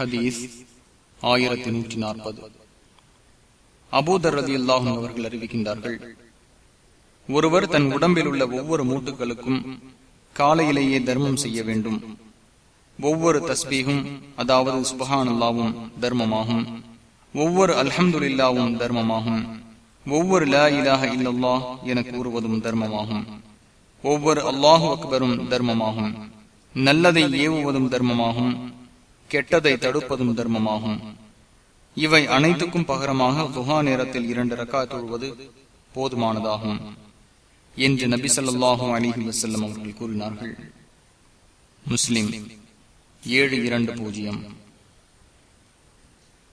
ஹதீஸ் ஆயிரத்தி நூற்றி நாற்பது. அபூதர் ரதி அல்லாஹும் அவர்கள் அறிவிக்கின்றார்கள் ஒருவர் தன் உடம்பில் உள்ள ஒவ்வொரு மூட்டுகளுக்கும் காலையிலேயே தர்மம் செய்ய வேண்டும். ஒவ்வொரு தஸ்பீகும் அதாவது சுபஹானுல்லாவும் தர்மமாகும். ஒவ்வொரு அல்ஹம்துலில்லாவும் தர்மமாகும். ஒவ்வொரு லா இலாக இல்லல்லா என கூறுவதும் தர்மமாகும். ஒவ்வொரு அல்லாஹு அக்பரும் தர்மமாகும். நல்லதை ஏவுவதும் தர்மமாகும். கெட்டதை தடுப்பதும் தர்மமாகும். இவை அனைத்துக்கும் பகரமாக துஹா நேரத்தில் இரண்டு ரக்கா தொழுவது போதுமானதாகும் என்று நபி சொல்லாஹும் அலிஹி வசல்லம் அவர்கள் கூறினார்கள். முஸ்லிம் ஏழு இரண்டு பூஜ்ஜியம்.